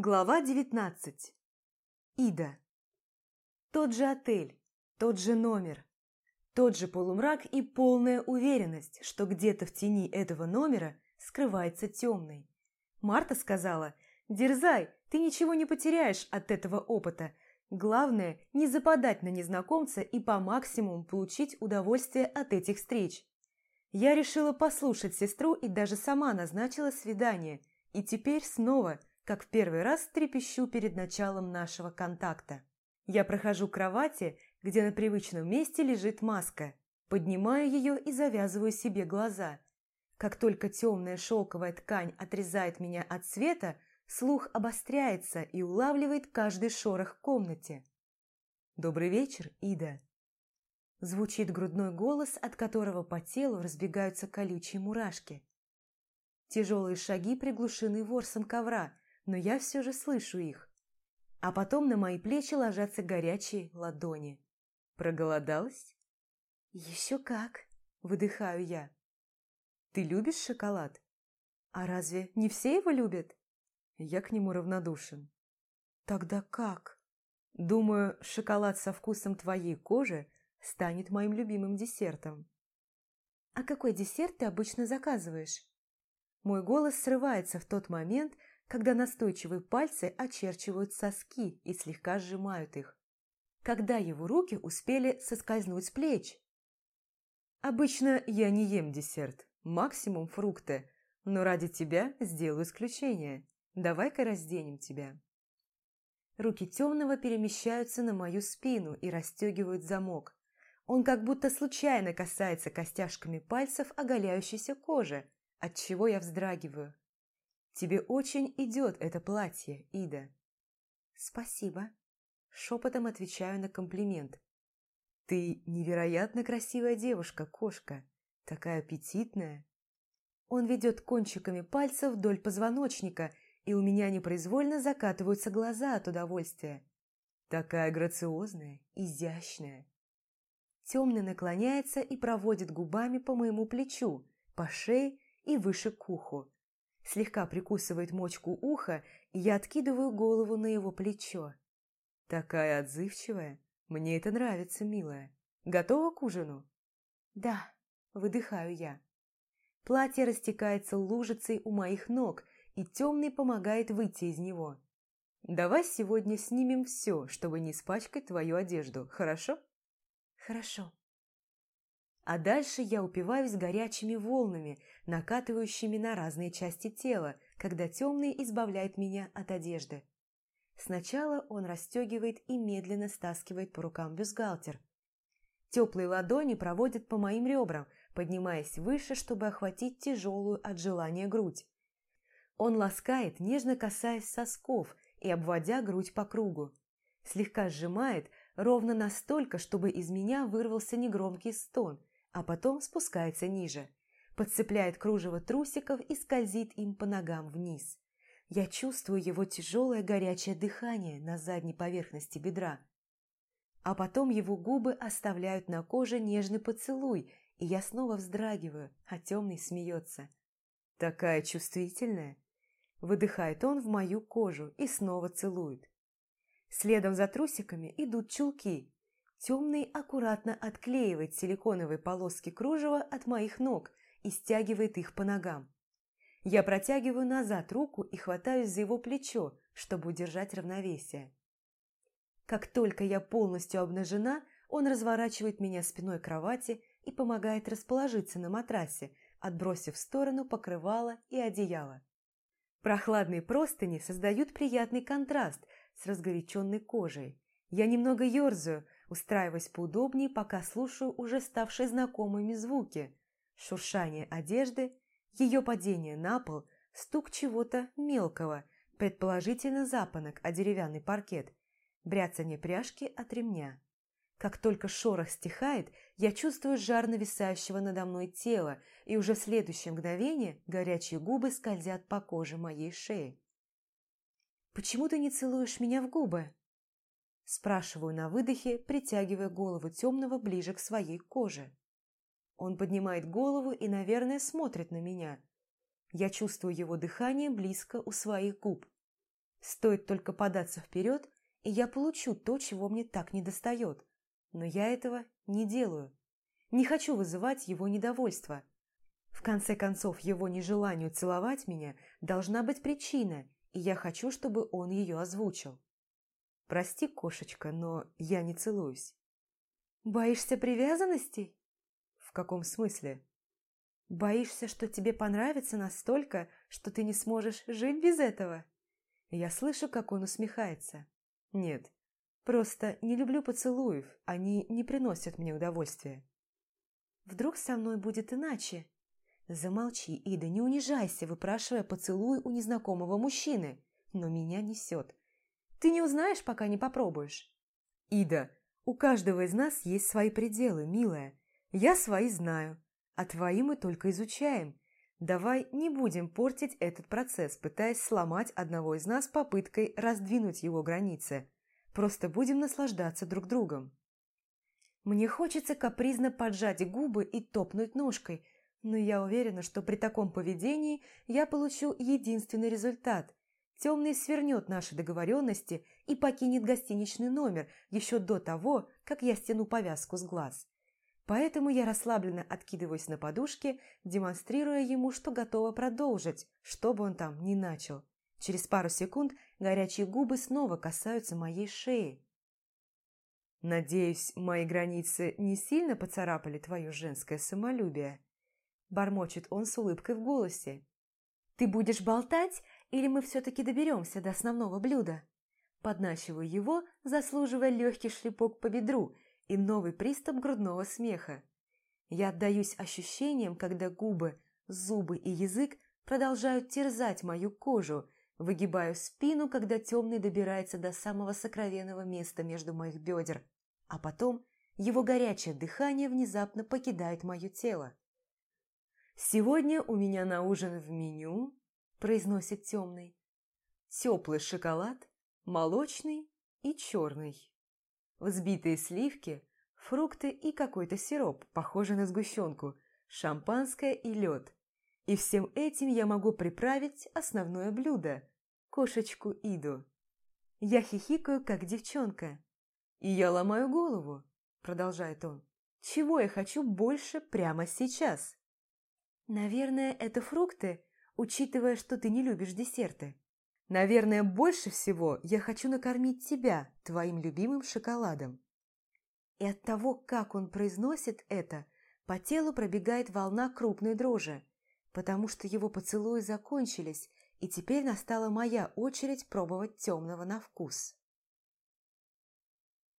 Глава 19. Ида. Тот же отель, тот же номер, тот же полумрак и полная уверенность, что где-то в тени этого номера скрывается темный. Марта сказала, «Дерзай, ты ничего не потеряешь от этого опыта. Главное, не западать на незнакомца и по максимуму получить удовольствие от этих встреч». Я решила послушать сестру и даже сама назначила свидание. И теперь снова – как в первый раз трепещу перед началом нашего контакта. Я прохожу к кровати, где на привычном месте лежит маска, поднимаю ее и завязываю себе глаза. Как только темная шелковая ткань отрезает меня от света, слух обостряется и улавливает каждый шорох в комнате. «Добрый вечер, Ида!» Звучит грудной голос, от которого по телу разбегаются колючие мурашки. Тяжелые шаги приглушены ворсом ковра, но я все же слышу их. А потом на мои плечи ложатся горячие ладони. Проголодалась? Еще как, выдыхаю я. Ты любишь шоколад? А разве не все его любят? Я к нему равнодушен. Тогда как? Думаю, шоколад со вкусом твоей кожи станет моим любимым десертом. А какой десерт ты обычно заказываешь? Мой голос срывается в тот момент, когда настойчивые пальцы очерчивают соски и слегка сжимают их. Когда его руки успели соскользнуть с плеч. Обычно я не ем десерт, максимум фрукты, но ради тебя сделаю исключение. Давай-ка разденем тебя. Руки темного перемещаются на мою спину и расстегивают замок. Он как будто случайно касается костяшками пальцев оголяющейся кожи, от чего я вздрагиваю. Тебе очень идет это платье, Ида. Спасибо. Шепотом отвечаю на комплимент. Ты невероятно красивая девушка, кошка. Такая аппетитная. Он ведет кончиками пальцев вдоль позвоночника, и у меня непроизвольно закатываются глаза от удовольствия. Такая грациозная, изящная. Темный наклоняется и проводит губами по моему плечу, по шее и выше к уху слегка прикусывает мочку уха, и я откидываю голову на его плечо. «Такая отзывчивая. Мне это нравится, милая. Готова к ужину?» «Да», – выдыхаю я. Платье растекается лужицей у моих ног, и темный помогает выйти из него. «Давай сегодня снимем все, чтобы не испачкать твою одежду, хорошо?» «Хорошо», а дальше я упиваюсь горячими волнами, накатывающими на разные части тела, когда темный избавляет меня от одежды. Сначала он расстегивает и медленно стаскивает по рукам бюстгальтер. Теплые ладони проводят по моим ребрам, поднимаясь выше, чтобы охватить тяжелую от желания грудь. Он ласкает, нежно касаясь сосков и обводя грудь по кругу. Слегка сжимает, ровно настолько, чтобы из меня вырвался негромкий стон, а потом спускается ниже, подцепляет кружево трусиков и скользит им по ногам вниз. Я чувствую его тяжелое горячее дыхание на задней поверхности бедра. А потом его губы оставляют на коже нежный поцелуй, и я снова вздрагиваю, а темный смеется. «Такая чувствительная!» Выдыхает он в мою кожу и снова целует. Следом за трусиками идут чулки, Темный аккуратно отклеивает силиконовые полоски кружева от моих ног и стягивает их по ногам. Я протягиваю назад руку и хватаюсь за его плечо, чтобы удержать равновесие. Как только я полностью обнажена, он разворачивает меня спиной к кровати и помогает расположиться на матрасе, отбросив в сторону покрывало и одеяло. Прохладные простыни создают приятный контраст с разгоряченной кожей. Я немного ерзаю, устраиваясь поудобнее, пока слушаю уже ставшие знакомыми звуки. Шуршание одежды, ее падение на пол, стук чего-то мелкого, предположительно запонок о деревянный паркет, бряцание пряжки от ремня. Как только шорох стихает, я чувствую жар нависающего надо мной тела, и уже в следующее мгновение горячие губы скользят по коже моей шеи. «Почему ты не целуешь меня в губы?» Спрашиваю на выдохе, притягивая голову темного ближе к своей коже. Он поднимает голову и, наверное, смотрит на меня. Я чувствую его дыхание близко у своих губ. Стоит только податься вперед, и я получу то, чего мне так недостает. Но я этого не делаю. Не хочу вызывать его недовольство. В конце концов, его нежеланию целовать меня должна быть причина, и я хочу, чтобы он ее озвучил. Прости, кошечка, но я не целуюсь. Боишься привязанностей? В каком смысле? Боишься, что тебе понравится настолько, что ты не сможешь жить без этого? Я слышу, как он усмехается. Нет, просто не люблю поцелуев, они не приносят мне удовольствия. Вдруг со мной будет иначе? Замолчи, Ида, не унижайся, выпрашивая поцелуй у незнакомого мужчины. Но меня несет. Ты не узнаешь, пока не попробуешь. Ида, у каждого из нас есть свои пределы, милая. Я свои знаю, а твои мы только изучаем. Давай не будем портить этот процесс, пытаясь сломать одного из нас попыткой раздвинуть его границы. Просто будем наслаждаться друг другом. Мне хочется капризно поджать губы и топнуть ножкой, но я уверена, что при таком поведении я получу единственный результат. Темный свернет наши договоренности и покинет гостиничный номер еще до того, как я стяну повязку с глаз. Поэтому я расслабленно откидываюсь на подушке, демонстрируя ему, что готова продолжить, что бы он там ни начал. Через пару секунд горячие губы снова касаются моей шеи. «Надеюсь, мои границы не сильно поцарапали твое женское самолюбие?» Бормочет он с улыбкой в голосе. «Ты будешь болтать, или мы все-таки доберемся до основного блюда?» Подначиваю его, заслуживая легкий шлепок по бедру – и новый приступ грудного смеха. Я отдаюсь ощущениям, когда губы, зубы и язык продолжают терзать мою кожу, выгибаю спину, когда темный добирается до самого сокровенного места между моих бедер, а потом его горячее дыхание внезапно покидает мое тело. «Сегодня у меня на ужин в меню», – произносит темный, – «теплый шоколад, молочный и черный» взбитые сливки, фрукты и какой-то сироп, похожий на сгущенку, шампанское и лед. И всем этим я могу приправить основное блюдо – кошечку Иду. Я хихикаю, как девчонка. И я ломаю голову, продолжает он. Чего я хочу больше прямо сейчас? Наверное, это фрукты, учитывая, что ты не любишь десерты. Наверное, больше всего я хочу накормить тебя твоим любимым шоколадом. И от того, как он произносит это, по телу пробегает волна крупной дрожи, потому что его поцелуи закончились, и теперь настала моя очередь пробовать темного на вкус.